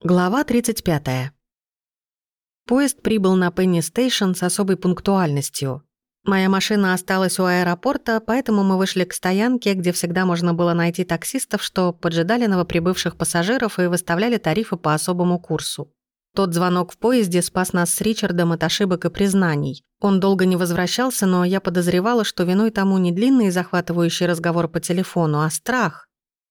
Глава 35. Поезд прибыл на Пенни Стейшн с особой пунктуальностью. Моя машина осталась у аэропорта, поэтому мы вышли к стоянке, где всегда можно было найти таксистов, что поджидали новоприбывших пассажиров и выставляли тарифы по особому курсу. Тот звонок в поезде спас нас с Ричардом от ошибок и признаний. Он долго не возвращался, но я подозревала, что виной тому не длинный захватывающий разговор по телефону, а страх.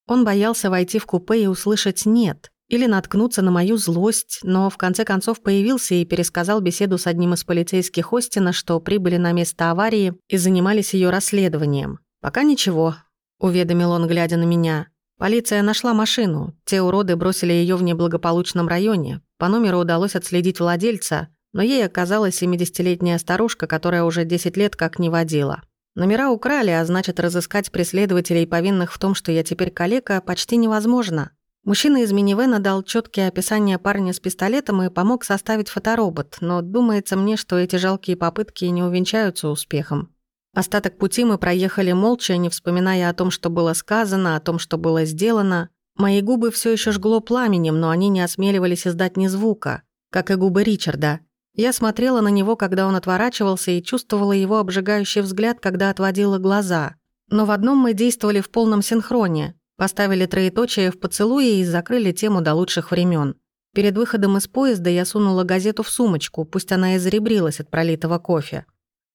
Он боялся войти в купе и услышать «нет», или наткнуться на мою злость, но в конце концов появился и пересказал беседу с одним из полицейских Остина, что прибыли на место аварии и занимались ее расследованием. «Пока ничего», — уведомил он, глядя на меня. «Полиция нашла машину. Те уроды бросили ее в неблагополучном районе. По номеру удалось отследить владельца, но ей оказалась 70-летняя старушка, которая уже 10 лет как не водила. Номера украли, а значит, разыскать преследователей, повинных в том, что я теперь калека, почти невозможно. Мужчина из минивэна дал четкие описания парня с пистолетом и помог составить фоторобот, но думается мне, что эти жалкие попытки не увенчаются успехом. Остаток пути мы проехали молча, не вспоминая о том, что было сказано, о том, что было сделано. Мои губы все еще жгло пламенем, но они не осмеливались издать ни звука, как и губы Ричарда. Я смотрела на него, когда он отворачивался, и чувствовала его обжигающий взгляд, когда отводила глаза. Но в одном мы действовали в полном синхроне. Поставили троеточие в поцелуе и закрыли тему до лучших времен. Перед выходом из поезда я сунула газету в сумочку, пусть она и заребрилась от пролитого кофе.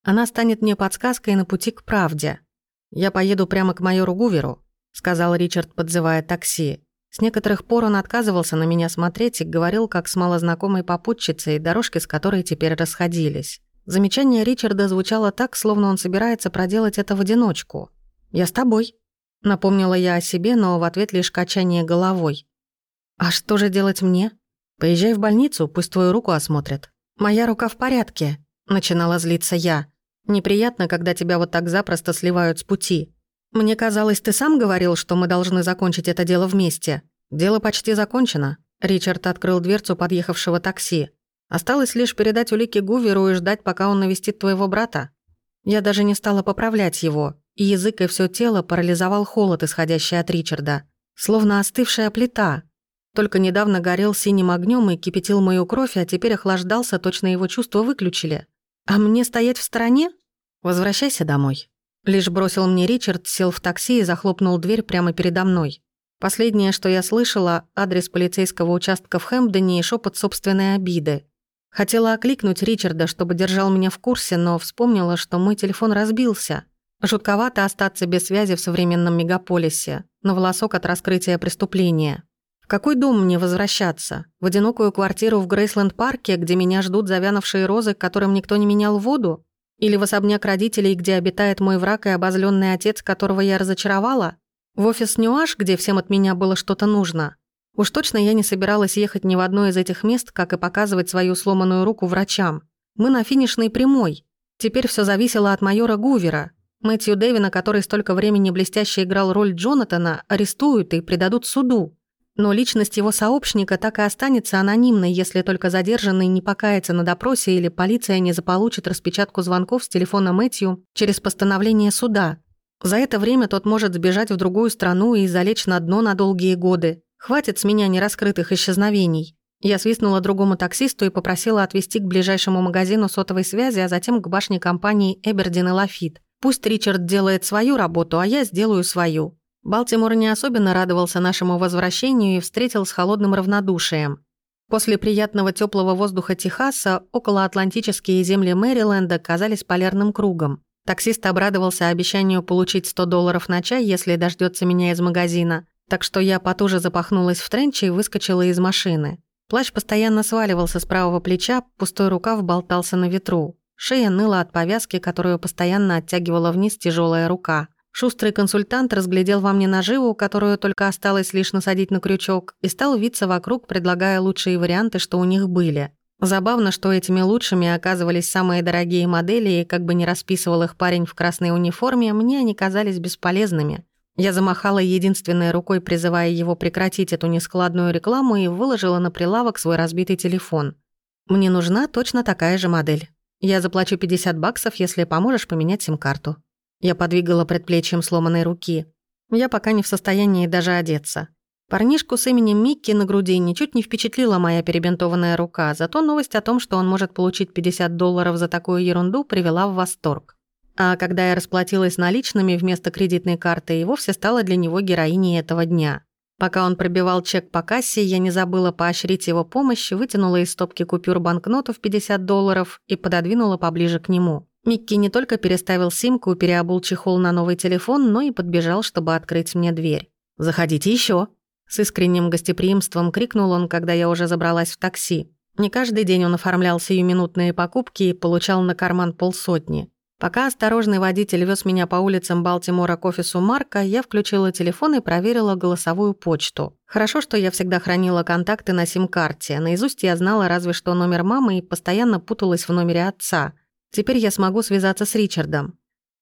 Она станет мне подсказкой на пути к правде. «Я поеду прямо к майору Гуверу», — сказал Ричард, подзывая такси. С некоторых пор он отказывался на меня смотреть и говорил, как с малознакомой попутчицей, дорожки с которой теперь расходились. Замечание Ричарда звучало так, словно он собирается проделать это в одиночку. «Я с тобой», Напомнила я о себе, но в ответ лишь качание головой. «А что же делать мне? Поезжай в больницу, пусть твою руку осмотрят». «Моя рука в порядке», — начинала злиться я. «Неприятно, когда тебя вот так запросто сливают с пути. Мне казалось, ты сам говорил, что мы должны закончить это дело вместе. Дело почти закончено». Ричард открыл дверцу подъехавшего такси. «Осталось лишь передать улики Гуверу и ждать, пока он навестит твоего брата». Я даже не стала поправлять его, и язык и все тело парализовал холод, исходящий от Ричарда. Словно остывшая плита. Только недавно горел синим огнем и кипятил мою кровь, а теперь охлаждался, точно его чувства выключили. А мне стоять в стороне? Возвращайся домой. Лишь бросил мне Ричард, сел в такси и захлопнул дверь прямо передо мной. Последнее, что я слышала, адрес полицейского участка в Хэмпдоне и шепот собственной обиды. Хотела окликнуть Ричарда, чтобы держал меня в курсе, но вспомнила, что мой телефон разбился. Жутковато остаться без связи в современном мегаполисе, на волосок от раскрытия преступления. В какой дом мне возвращаться? В одинокую квартиру в Грейсленд-парке, где меня ждут завянувшие розы, которым никто не менял воду? Или в особняк родителей, где обитает мой враг и обозленный отец, которого я разочаровала? В офис Нюаш, где всем от меня было что-то нужно? Уж точно я не собиралась ехать ни в одно из этих мест, как и показывать свою сломанную руку врачам. Мы на финишной прямой. Теперь все зависело от майора Гувера. Мэтью Дэвина, который столько времени блестяще играл роль Джонатана, арестуют и предадут суду. Но личность его сообщника так и останется анонимной, если только задержанный не покается на допросе или полиция не заполучит распечатку звонков с телефона Мэтью через постановление суда. За это время тот может сбежать в другую страну и залечь на дно на долгие годы. Хватит с меня нераскрытых исчезновений. Я свистнула другому таксисту и попросила отвезти к ближайшему магазину сотовой связи, а затем к башне компании Эбердин и Лафит. Пусть Ричард делает свою работу, а я сделаю свою. Балтимор не особенно радовался нашему возвращению и встретил с холодным равнодушием. После приятного теплого воздуха Техаса околоатлантические земли Мэриленда казались полярным кругом. Таксист обрадовался обещанию получить 100 долларов на чай, если дождется меня из магазина, так что я потуже запахнулась в тренче и выскочила из машины. Плащ постоянно сваливался с правого плеча, пустой рукав болтался на ветру. Шея ныла от повязки, которую постоянно оттягивала вниз тяжелая рука. Шустрый консультант разглядел во мне наживу, которую только осталось лишь насадить на крючок, и стал виться вокруг, предлагая лучшие варианты, что у них были. Забавно, что этими лучшими оказывались самые дорогие модели, и как бы не расписывал их парень в красной униформе, мне они казались бесполезными. Я замахала единственной рукой, призывая его прекратить эту нескладную рекламу, и выложила на прилавок свой разбитый телефон. «Мне нужна точно такая же модель. Я заплачу 50 баксов, если поможешь поменять сим-карту». Я подвигала предплечьем сломанной руки. Я пока не в состоянии даже одеться. Парнишку с именем Микки на груди ничуть не впечатлила моя перебинтованная рука, зато новость о том, что он может получить 50 долларов за такую ерунду, привела в восторг. А когда я расплатилась наличными вместо кредитной карты, и вовсе стала для него героиней этого дня. Пока он пробивал чек по кассе, я не забыла поощрить его помощь, вытянула из стопки купюр банкнотов 50 долларов и пододвинула поближе к нему. Микки не только переставил симку, переобул чехол на новый телефон, но и подбежал, чтобы открыть мне дверь. «Заходите еще, с искренним гостеприимством крикнул он, когда я уже забралась в такси. Не каждый день он оформлял сиюминутные покупки и получал на карман полсотни. Пока осторожный водитель вез меня по улицам Балтимора к офису Марка, я включила телефон и проверила голосовую почту. Хорошо, что я всегда хранила контакты на сим-карте. Наизусть я знала разве что номер мамы и постоянно путалась в номере отца. Теперь я смогу связаться с Ричардом.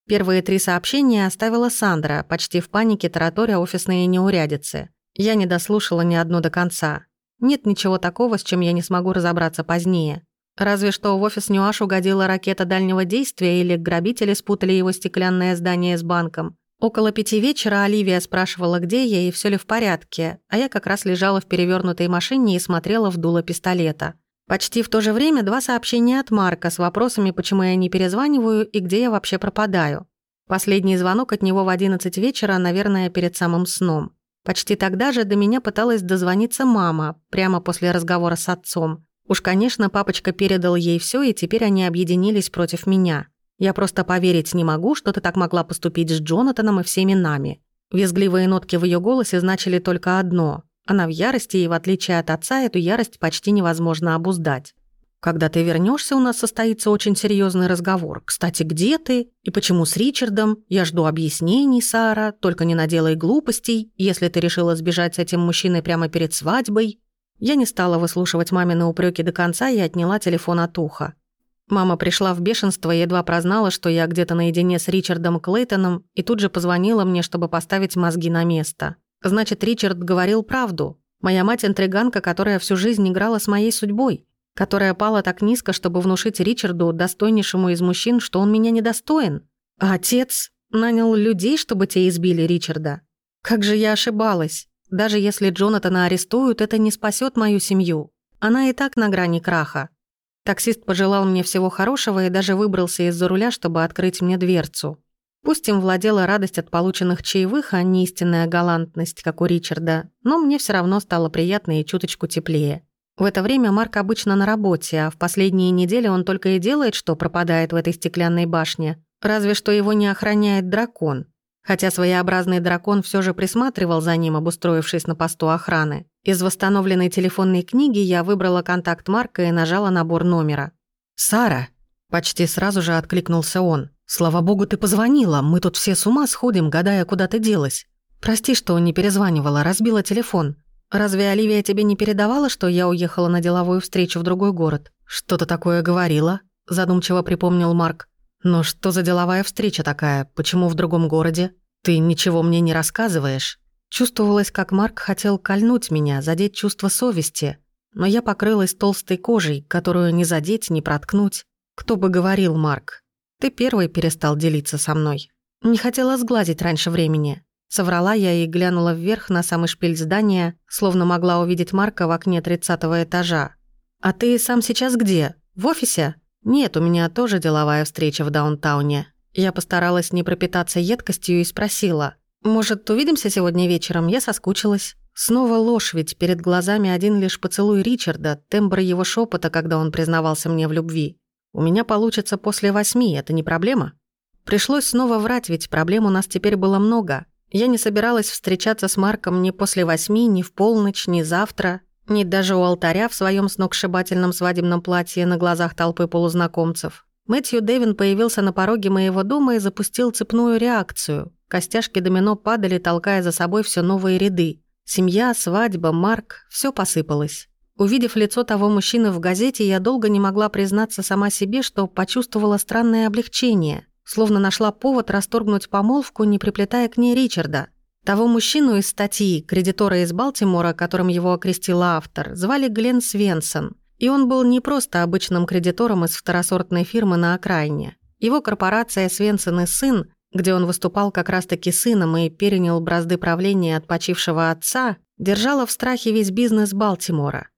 Первые три сообщения оставила Сандра, почти в панике тараторя офисные неурядицы. Я не дослушала ни одно до конца. Нет ничего такого, с чем я не смогу разобраться позднее. Разве что в офис Нюаш угодила ракета дальнего действия или грабители спутали его стеклянное здание с банком. Около пяти вечера Оливия спрашивала, где я и все ли в порядке, а я как раз лежала в перевернутой машине и смотрела в дуло пистолета. Почти в то же время два сообщения от Марка с вопросами, почему я не перезваниваю и где я вообще пропадаю. Последний звонок от него в 11 вечера, наверное, перед самым сном. Почти тогда же до меня пыталась дозвониться мама, прямо после разговора с отцом. Уж, конечно, папочка передал ей все, и теперь они объединились против меня. Я просто поверить не могу, что ты так могла поступить с Джонатаном и всеми нами. Визгливые нотки в ее голосе значили только одно. Она в ярости, и в отличие от отца, эту ярость почти невозможно обуздать. Когда ты вернешься, у нас состоится очень серьезный разговор. Кстати, где ты? И почему с Ричардом? Я жду объяснений, Сара. Только не наделай глупостей, если ты решила сбежать с этим мужчиной прямо перед свадьбой. Я не стала выслушивать мамины упреки до конца и отняла телефон от уха. Мама пришла в бешенство и едва прознала, что я где-то наедине с Ричардом Клейтоном, и тут же позвонила мне, чтобы поставить мозги на место. Значит, Ричард говорил правду. Моя мать интриганка, которая всю жизнь играла с моей судьбой которая пала так низко, чтобы внушить Ричарду, достойнейшему из мужчин, что он меня недостоин. А отец нанял людей, чтобы те избили Ричарда. Как же я ошибалась. Даже если Джонатана арестуют, это не спасет мою семью. Она и так на грани краха. Таксист пожелал мне всего хорошего и даже выбрался из-за руля, чтобы открыть мне дверцу. Пусть им владела радость от полученных чаевых, а не истинная галантность, как у Ричарда, но мне все равно стало приятно и чуточку теплее. В это время Марк обычно на работе, а в последние недели он только и делает, что пропадает в этой стеклянной башне. Разве что его не охраняет дракон. Хотя своеобразный дракон все же присматривал за ним, обустроившись на посту охраны. Из восстановленной телефонной книги я выбрала контакт Марка и нажала набор номера. «Сара!» Почти сразу же откликнулся он. «Слава богу, ты позвонила. Мы тут все с ума сходим, гадая, куда ты делась. Прости, что не перезванивала, разбила телефон. «Разве Оливия тебе не передавала, что я уехала на деловую встречу в другой город?» «Что-то такое говорила», — задумчиво припомнил Марк. «Но что за деловая встреча такая? Почему в другом городе? Ты ничего мне не рассказываешь?» Чувствовалось, как Марк хотел кольнуть меня, задеть чувство совести. Но я покрылась толстой кожей, которую не задеть, не проткнуть. Кто бы говорил, Марк. Ты первый перестал делиться со мной. Не хотела сглазить раньше времени. Соврала я и глянула вверх на самый шпиль здания, словно могла увидеть Марка в окне тридцатого этажа. «А ты сам сейчас где? В офисе?» «Нет, у меня тоже деловая встреча в даунтауне». Я постаралась не пропитаться едкостью и спросила. «Может, увидимся сегодня вечером? Я соскучилась». Снова ложь, ведь перед глазами один лишь поцелуй Ричарда, тембр его шепота, когда он признавался мне в любви. «У меня получится после восьми, это не проблема?» Пришлось снова врать, ведь проблем у нас теперь было много. Я не собиралась встречаться с Марком ни после восьми, ни в полночь, ни завтра, ни даже у алтаря в своем сногсшибательном свадебном платье на глазах толпы полузнакомцев. Мэтью Дэвин появился на пороге моего дома и запустил цепную реакцию. Костяшки домино падали, толкая за собой все новые ряды. Семья, свадьба, Марк – все посыпалось. Увидев лицо того мужчины в газете, я долго не могла признаться сама себе, что почувствовала странное облегчение – словно нашла повод расторгнуть помолвку, не приплетая к ней Ричарда. Того мужчину из статьи, кредитора из Балтимора, которым его окрестил автор, звали Глен Свенсон. И он был не просто обычным кредитором из второсортной фирмы на окраине. Его корпорация «Свенсон и сын», где он выступал как раз-таки сыном и перенял бразды правления от почившего отца, держала в страхе весь бизнес Балтимора.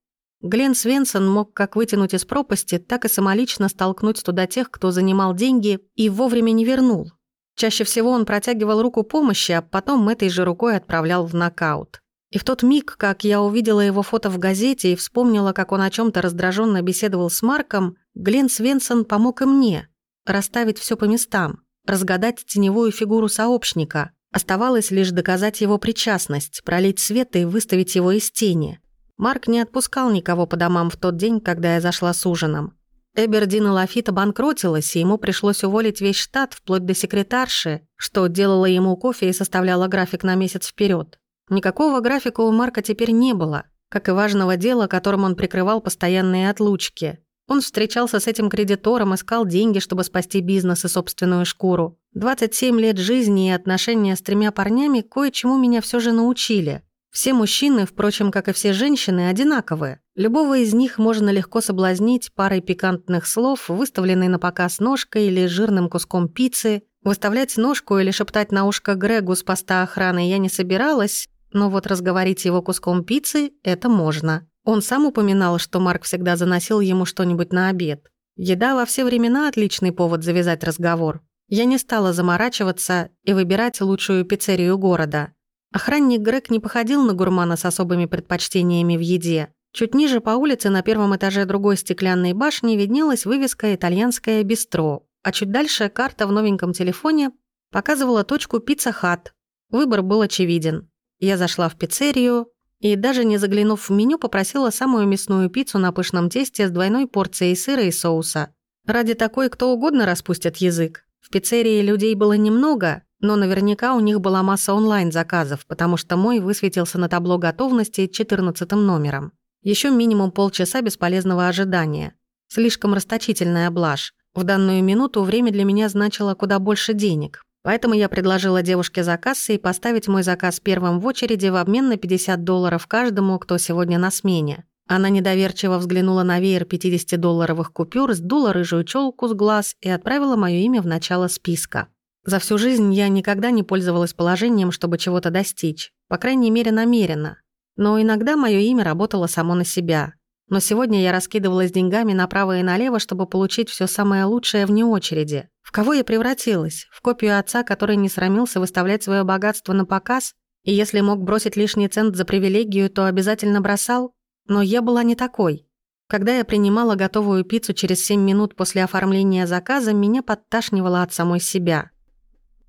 Глен Свенсон мог как вытянуть из пропасти, так и самолично столкнуть туда тех, кто занимал деньги и вовремя не вернул. Чаще всего он протягивал руку помощи, а потом этой же рукой отправлял в нокаут. И в тот миг, как я увидела его фото в газете и вспомнила, как он о чем то раздраженно беседовал с Марком, Глен Свенсон помог и мне расставить все по местам, разгадать теневую фигуру сообщника. Оставалось лишь доказать его причастность, пролить свет и выставить его из тени. Марк не отпускал никого по домам в тот день, когда я зашла с ужином. Эбердин и Лафит обанкротилась, и ему пришлось уволить весь штат, вплоть до секретарши, что делала ему кофе и составляла график на месяц вперед. Никакого графика у Марка теперь не было, как и важного дела, которым он прикрывал постоянные отлучки. Он встречался с этим кредитором, искал деньги, чтобы спасти бизнес и собственную шкуру. 27 лет жизни и отношения с тремя парнями кое-чему меня все же научили. Все мужчины, впрочем, как и все женщины, одинаковые. Любого из них можно легко соблазнить парой пикантных слов, выставленной на показ ножкой или жирным куском пиццы. Выставлять ножку или шептать на ушко Грегу с поста охраны я не собиралась, но вот разговорить его куском пиццы – это можно. Он сам упоминал, что Марк всегда заносил ему что-нибудь на обед. Еда во все времена – отличный повод завязать разговор. Я не стала заморачиваться и выбирать лучшую пиццерию города. Охранник Грег не походил на гурмана с особыми предпочтениями в еде. Чуть ниже по улице на первом этаже другой стеклянной башни виднелась вывеска «Итальянское бистро», а чуть дальше карта в новеньком телефоне показывала точку «Пицца Хат». Выбор был очевиден. Я зашла в пиццерию и, даже не заглянув в меню, попросила самую мясную пиццу на пышном тесте с двойной порцией сыра и соуса. Ради такой кто угодно распустит язык. В пиццерии людей было немного, но наверняка у них была масса онлайн-заказов, потому что мой высветился на табло готовности 14 номером. Еще минимум полчаса бесполезного ожидания. Слишком расточительная блажь. В данную минуту время для меня значило куда больше денег, Поэтому я предложила девушке за кассой поставить мой заказ первым в очереди в обмен на 50 долларов каждому, кто сегодня на смене. Она недоверчиво взглянула на веер 50-долларовых купюр, сдула рыжую челку с глаз и отправила мое имя в начало списка. За всю жизнь я никогда не пользовалась положением, чтобы чего-то достичь. По крайней мере, намеренно. Но иногда мое имя работало само на себя. Но сегодня я раскидывалась деньгами направо и налево, чтобы получить все самое лучшее вне очереди. В кого я превратилась? В копию отца, который не срамился выставлять свое богатство на показ? И если мог бросить лишний цент за привилегию, то обязательно бросал? Но я была не такой. Когда я принимала готовую пиццу через 7 минут после оформления заказа, меня подташнивало от самой себя.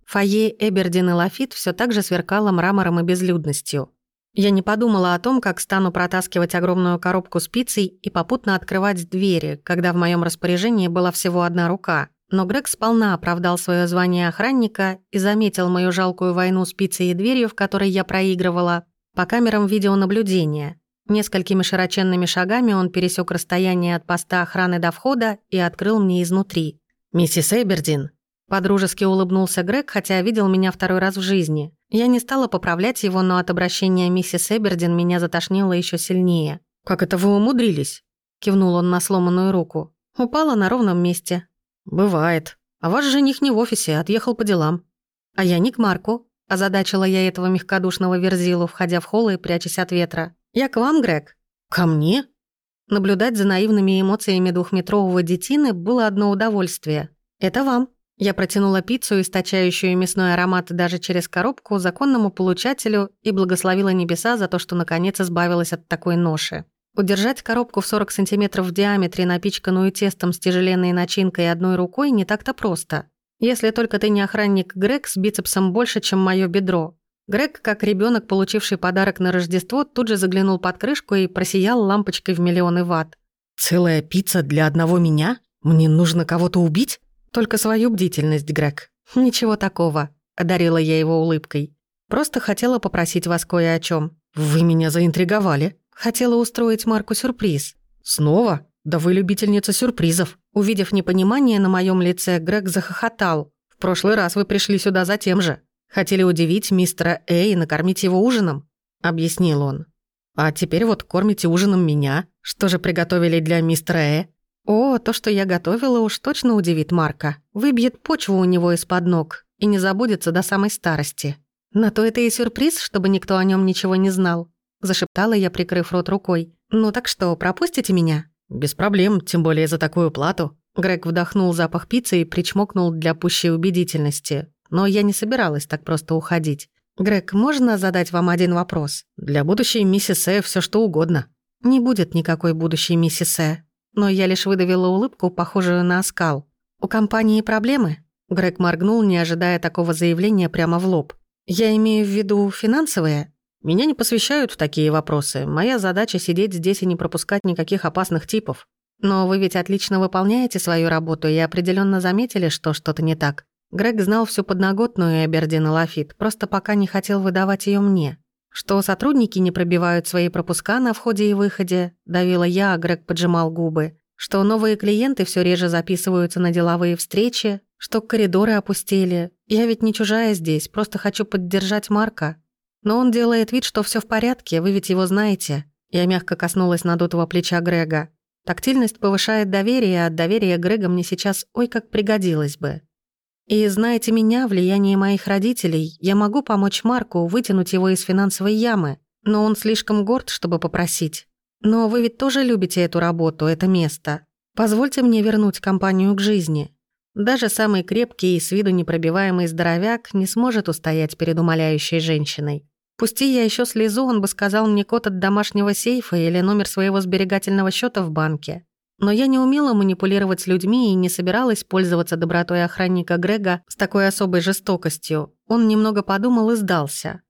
Фойе Эбердин и Лафит все так же сверкало мрамором и безлюдностью. Я не подумала о том, как стану протаскивать огромную коробку с пиццей и попутно открывать двери, когда в моем распоряжении была всего одна рука. Но Грег сполна оправдал свое звание охранника и заметил мою жалкую войну с пиццей и дверью, в которой я проигрывала, по камерам видеонаблюдения. Несколькими широченными шагами он пересек расстояние от поста охраны до входа и открыл мне изнутри. «Миссис Эбердин». Подружески улыбнулся Грег, хотя видел меня второй раз в жизни. Я не стала поправлять его, но от обращения миссис Эбердин меня затошнило еще сильнее. «Как это вы умудрились?» Кивнул он на сломанную руку. Упала на ровном месте. «Бывает. А ваш жених не в офисе, отъехал по делам». «А я не к Марку», – озадачила я этого мягкодушного верзилу, входя в холл и прячась от ветра. «Я к вам, Грег». «Ко мне?» Наблюдать за наивными эмоциями двухметрового детины было одно удовольствие. «Это вам». Я протянула пиццу, источающую мясной аромат даже через коробку, законному получателю и благословила небеса за то, что наконец избавилась от такой ноши. Удержать коробку в 40 сантиметров в диаметре, напичканную тестом с тяжеленной начинкой одной рукой, не так-то просто. Если только ты не охранник Грег с бицепсом больше, чем мое бедро. Грег, как ребенок, получивший подарок на Рождество, тут же заглянул под крышку и просиял лампочкой в миллионы ватт. «Целая пицца для одного меня? Мне нужно кого-то убить?» «Только свою бдительность, Грег. Ничего такого», — одарила я его улыбкой. «Просто хотела попросить вас кое о чем. «Вы меня заинтриговали», Хотела устроить Марку сюрприз. Снова? Да вы любительница сюрпризов. Увидев непонимание на моем лице, Грег захохотал. В прошлый раз вы пришли сюда за тем же. Хотели удивить мистера Э и накормить его ужином, объяснил он. А теперь вот кормите ужином меня. Что же приготовили для мистера Э? О, то, что я готовила, уж точно удивит Марка. Выбьет почву у него из-под ног и не забудется до самой старости. На то это и сюрприз, чтобы никто о нем ничего не знал. зашептала я, прикрыв рот рукой. «Ну так что, пропустите меня?» «Без проблем, тем более за такую плату». Грег вдохнул запах пиццы и причмокнул для пущей убедительности. Но я не собиралась так просто уходить. «Грег, можно задать вам один вопрос?» «Для будущей миссис Э все что угодно». «Не будет никакой будущей миссис Э». Но я лишь выдавила улыбку, похожую на оскал. «У компании проблемы?» Грег моргнул, не ожидая такого заявления прямо в лоб. «Я имею в виду финансовые?» Меня не посвящают в такие вопросы. Моя задача сидеть здесь и не пропускать никаких опасных типов. Но вы ведь отлично выполняете свою работу и определенно заметили, что что-то не так. Грег знал всю подноготную Эбердина Лафит, просто пока не хотел выдавать ее мне. Что сотрудники не пробивают свои пропуска на входе и выходе, давила я, а Грег поджимал губы. Что новые клиенты все реже записываются на деловые встречи, что коридоры опустели. Я ведь не чужая здесь, просто хочу поддержать Марка. Но он делает вид, что все в порядке, вы ведь его знаете. Я мягко коснулась надутого плеча Грега. Тактильность повышает доверие, а доверие Грега мне сейчас ой как пригодилось бы. И знаете меня, влияние моих родителей, я могу помочь Марку вытянуть его из финансовой ямы, но он слишком горд, чтобы попросить. Но вы ведь тоже любите эту работу, это место. Позвольте мне вернуть компанию к жизни. Даже самый крепкий и с виду непробиваемый здоровяк не сможет устоять перед умоляющей женщиной. Пусти я еще слезу, он бы сказал мне код от домашнего сейфа или номер своего сберегательного счета в банке. Но я не умела манипулировать людьми и не собиралась пользоваться добротой охранника Грега с такой особой жестокостью. Он немного подумал и сдался.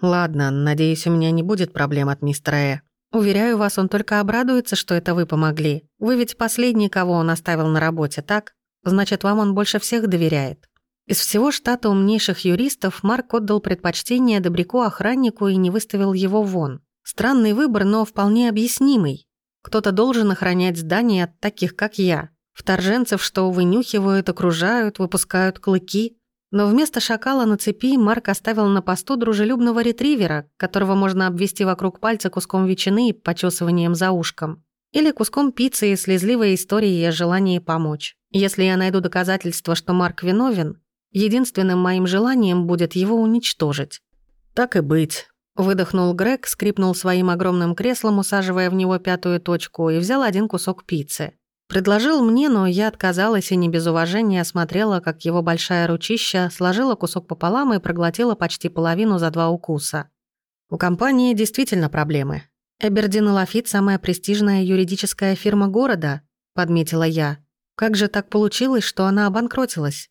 «Ладно, надеюсь, у меня не будет проблем от мистера Э. Уверяю вас, он только обрадуется, что это вы помогли. Вы ведь последний, кого он оставил на работе, так? Значит, вам он больше всех доверяет». Из всего штата умнейших юристов Марк отдал предпочтение добряку-охраннику и не выставил его вон. Странный выбор, но вполне объяснимый. Кто-то должен охранять здание от таких, как я. Вторженцев, что вынюхивают, окружают, выпускают клыки. Но вместо шакала на цепи Марк оставил на посту дружелюбного ретривера, которого можно обвести вокруг пальца куском ветчины и почесыванием за ушком. Или куском пиццы и слезливой историей о желании помочь. Если я найду доказательства, что Марк виновен, Единственным моим желанием будет его уничтожить. Так и быть. Выдохнул Грег, скрипнул своим огромным креслом, усаживая в него пятую точку, и взял один кусок пиццы. Предложил мне, но я отказалась и не без уважения осмотрела, как его большая ручища сложила кусок пополам и проглотила почти половину за два укуса. У компании действительно проблемы. Эбердин и Лафит – самая престижная юридическая фирма города, подметила я. Как же так получилось, что она обанкротилась?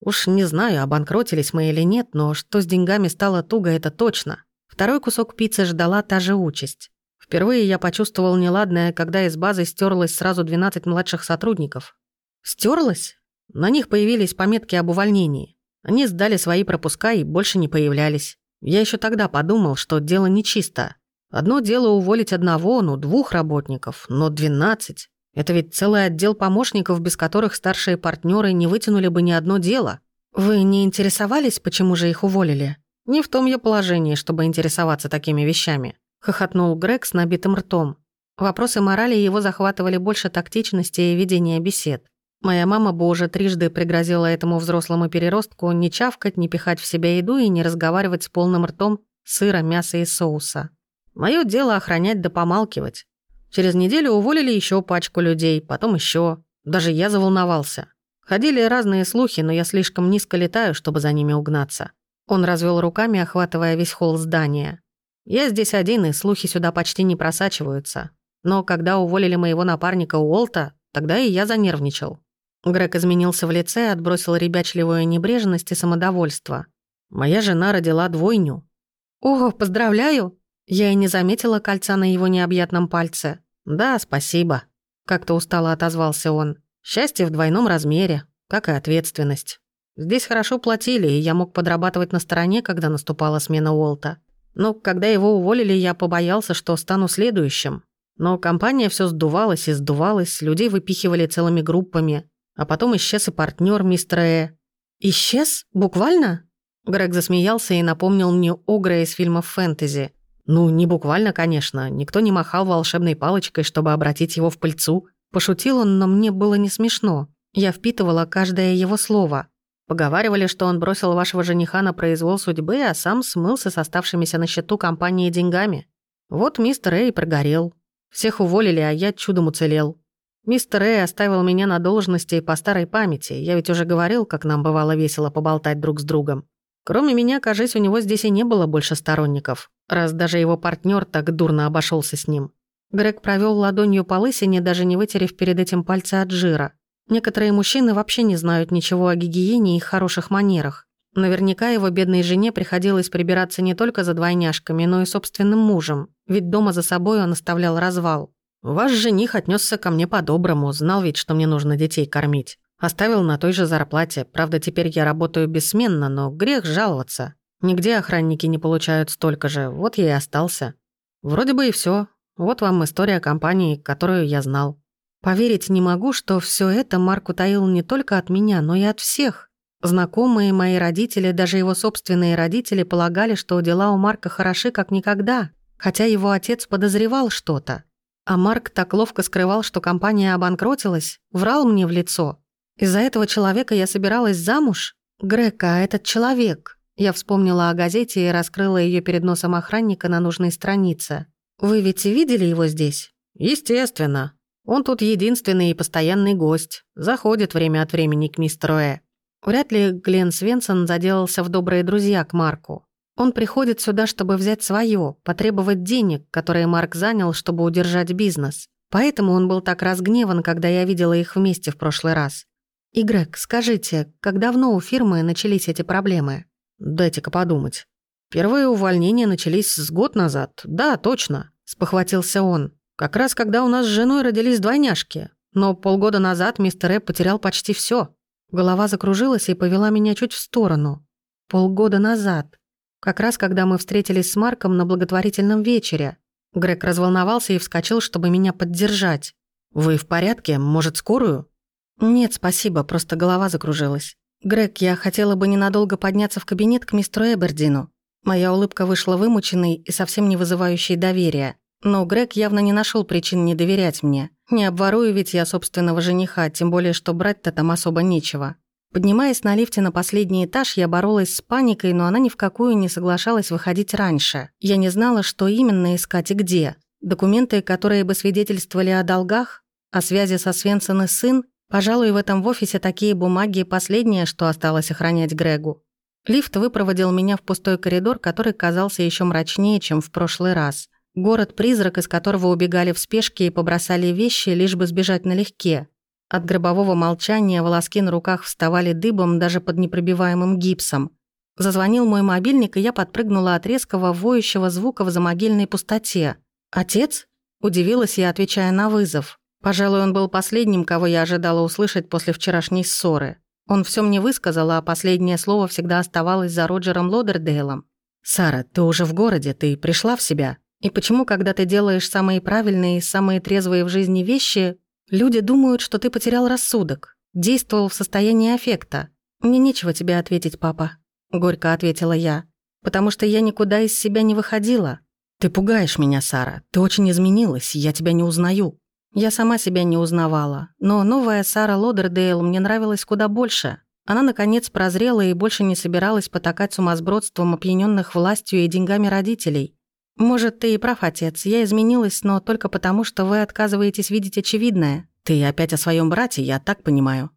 Уж не знаю, обанкротились мы или нет, но что с деньгами стало туго, это точно. Второй кусок пиццы ждала та же участь. Впервые я почувствовал неладное, когда из базы стерлось сразу 12 младших сотрудников. Стерлось? На них появились пометки об увольнении. Они сдали свои пропуска и больше не появлялись. Я еще тогда подумал, что дело нечисто. Одно дело уволить одного, ну, двух работников, но 12. Это ведь целый отдел помощников, без которых старшие партнеры не вытянули бы ни одно дело. Вы не интересовались, почему же их уволили? Не в том я положении, чтобы интересоваться такими вещами. Хохотнул Грег с набитым ртом. Вопросы морали его захватывали больше тактичности и ведения бесед. Моя мама бы уже трижды пригрозила этому взрослому переростку не чавкать, не пихать в себя еду и не разговаривать с полным ртом сыра, мяса и соуса. Моё дело охранять да помалкивать. Через неделю уволили еще пачку людей, потом еще. Даже я заволновался. Ходили разные слухи, но я слишком низко летаю, чтобы за ними угнаться. Он развел руками, охватывая весь холл здания. Я здесь один, и слухи сюда почти не просачиваются. Но когда уволили моего напарника Уолта, тогда и я занервничал. Грег изменился в лице, отбросил ребячливую небрежность и самодовольство. Моя жена родила двойню. «О, поздравляю!» Я и не заметила кольца на его необъятном пальце. «Да, спасибо», — как-то устало отозвался он. «Счастье в двойном размере, как и ответственность. Здесь хорошо платили, и я мог подрабатывать на стороне, когда наступала смена Уолта. Но когда его уволили, я побоялся, что стану следующим. Но компания все сдувалась и сдувалась, людей выпихивали целыми группами. А потом исчез и партнер мистера Э. «Исчез? Буквально?» Грег засмеялся и напомнил мне Огра из фильмов фэнтези. Ну, не буквально, конечно. Никто не махал волшебной палочкой, чтобы обратить его в пыльцу. Пошутил он, но мне было не смешно. Я впитывала каждое его слово. Поговаривали, что он бросил вашего жениха на произвол судьбы, а сам смылся с оставшимися на счету компании деньгами. Вот мистер Эй прогорел. Всех уволили, а я чудом уцелел. Мистер Эй оставил меня на должности по старой памяти. Я ведь уже говорил, как нам бывало весело поболтать друг с другом. Кроме меня, кажется, у него здесь и не было больше сторонников, раз даже его партнер так дурно обошелся с ним. Грег провел ладонью по лысине, даже не вытерев перед этим пальцы от жира. Некоторые мужчины вообще не знают ничего о гигиене и хороших манерах. Наверняка его бедной жене приходилось прибираться не только за двойняшками, но и собственным мужем, ведь дома за собой он оставлял развал. Ваш жених отнесся ко мне по-доброму, знал ведь, что мне нужно детей кормить. Оставил на той же зарплате. Правда, теперь я работаю бессменно, но грех жаловаться. Нигде охранники не получают столько же, вот я и остался. Вроде бы и все. Вот вам история компании, которую я знал. Поверить не могу, что все это Марк утаил не только от меня, но и от всех. Знакомые мои родители, даже его собственные родители полагали, что дела у Марка хороши как никогда, хотя его отец подозревал что-то. А Марк так ловко скрывал, что компания обанкротилась, врал мне в лицо. Из-за этого человека я собиралась замуж? Грека, этот человек. Я вспомнила о газете и раскрыла ее перед носом охранника на нужной странице. Вы ведь видели его здесь? Естественно. Он тут единственный и постоянный гость. Заходит время от времени к мистеру Э. Вряд ли Глен Свенсон заделался в добрые друзья к Марку. Он приходит сюда, чтобы взять свое, потребовать денег, которые Марк занял, чтобы удержать бизнес. Поэтому он был так разгневан, когда я видела их вместе в прошлый раз. И, Грег, скажите, как давно у фирмы начались эти проблемы? Дайте-ка подумать. Первые увольнения начались с год назад. Да, точно, спохватился он. Как раз когда у нас с женой родились двойняшки. Но полгода назад мистер Эб потерял почти все. Голова закружилась и повела меня чуть в сторону. Полгода назад. Как раз когда мы встретились с Марком на благотворительном вечере. Грег разволновался и вскочил, чтобы меня поддержать. «Вы в порядке? Может, скорую?» «Нет, спасибо, просто голова закружилась. Грег, я хотела бы ненадолго подняться в кабинет к мистеру Эбердину». Моя улыбка вышла вымученной и совсем не вызывающей доверия. Но Грег явно не нашел причин не доверять мне. Не обворую ведь я собственного жениха, тем более, что брать-то там особо нечего. Поднимаясь на лифте на последний этаж, я боролась с паникой, но она ни в какую не соглашалась выходить раньше. Я не знала, что именно искать и где. Документы, которые бы свидетельствовали о долгах, о связи со Свенсон и сын, пожалуй, в этом в офисе такие бумаги последнее, что осталось охранять Грегу. Лифт выпроводил меня в пустой коридор, который казался еще мрачнее, чем в прошлый раз. Город-призрак, из которого убегали в спешке и побросали вещи, лишь бы сбежать налегке. От гробового молчания волоски на руках вставали дыбом даже под непробиваемым гипсом. Зазвонил мой мобильник, и я подпрыгнула от резкого воющего звука в замогильной пустоте. «Отец?» – удивилась я, отвечая на вызов. Пожалуй, он был последним, кого я ожидала услышать после вчерашней ссоры. Он все мне высказал, а последнее слово всегда оставалось за Роджером Лодердейлом. «Сара, ты уже в городе, ты пришла в себя? И почему, когда ты делаешь самые правильные и самые трезвые в жизни вещи, Люди думают, что ты потерял рассудок, действовал в состоянии аффекта. Мне нечего тебе ответить, папа», — горько ответила я, «потому что я никуда из себя не выходила. Ты пугаешь меня, Сара. Ты очень изменилась, я тебя не узнаю». Я сама себя не узнавала, но новая Сара Лодердейл мне нравилась куда больше. Она, наконец, прозрела и больше не собиралась потакать сумасбродством опьянённых властью и деньгами родителей. «Может, ты и прав, отец. Я изменилась, но только потому, что вы отказываетесь видеть очевидное. Ты опять о своем брате, я так понимаю.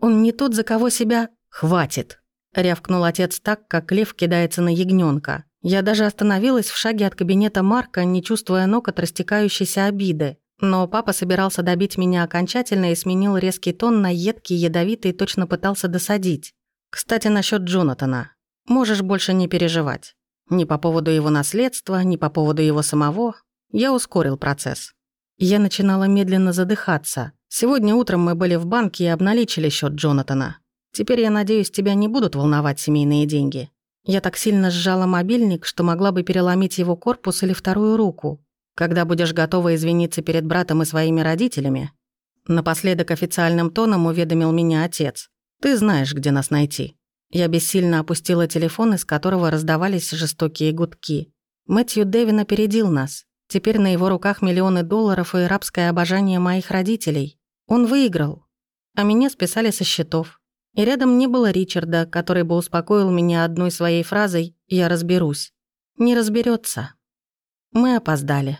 Он не тот, за кого себя... Хватит!» Рявкнул отец так, как лев кидается на ягненка. Я даже остановилась в шаге от кабинета Марка, не чувствуя ног от растекающейся обиды. Но папа собирался добить меня окончательно и сменил резкий тон на едкий, ядовитый и точно пытался досадить. «Кстати, насчет Джонатана. Можешь больше не переживать. Ни по поводу его наследства, ни по поводу его самого. Я ускорил процесс. Я начинала медленно задыхаться. Сегодня утром мы были в банке и обналичили счет Джонатана. Теперь, я надеюсь, тебя не будут волновать семейные деньги. Я так сильно сжала мобильник, что могла бы переломить его корпус или вторую руку. Когда будешь готова извиниться перед братом и своими родителями. Напоследок официальным тоном уведомил меня отец. Ты знаешь, где нас найти. Я бессильно опустила телефон, из которого раздавались жестокие гудки. Мэтью Дэвин опередил нас. Теперь на его руках миллионы долларов и рабское обожание моих родителей. Он выиграл. А меня списали со счетов. И рядом не было Ричарда, который бы успокоил меня одной своей фразой «я разберусь». Не разберется. Мы опоздали.